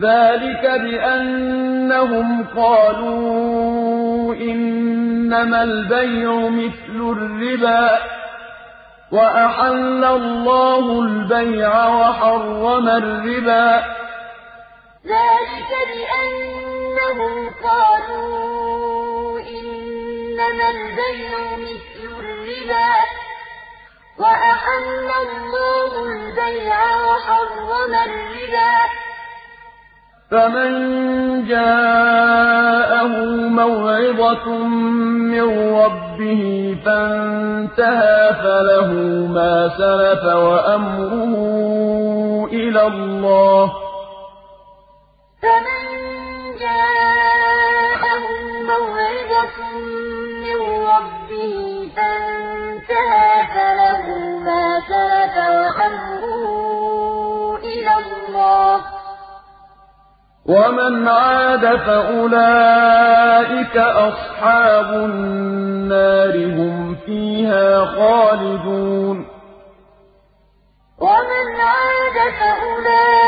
ذلك بأنهم قالوا إنما البيع مثل الربا وأحل الله البيع وحرم الربا ذلك بأنهم قالوا إنما البيع مثل الربا وأحل الله البيع وحرم الربا فمن جاءه موعظة من ربه فانتهى فله ما سلف وأمره إلى الله. فمن جاءه موعظة من ربه فانتهى ومن عاد فأولئك أصحاب النار هم فيها خالدون. ومن عاد فأولئك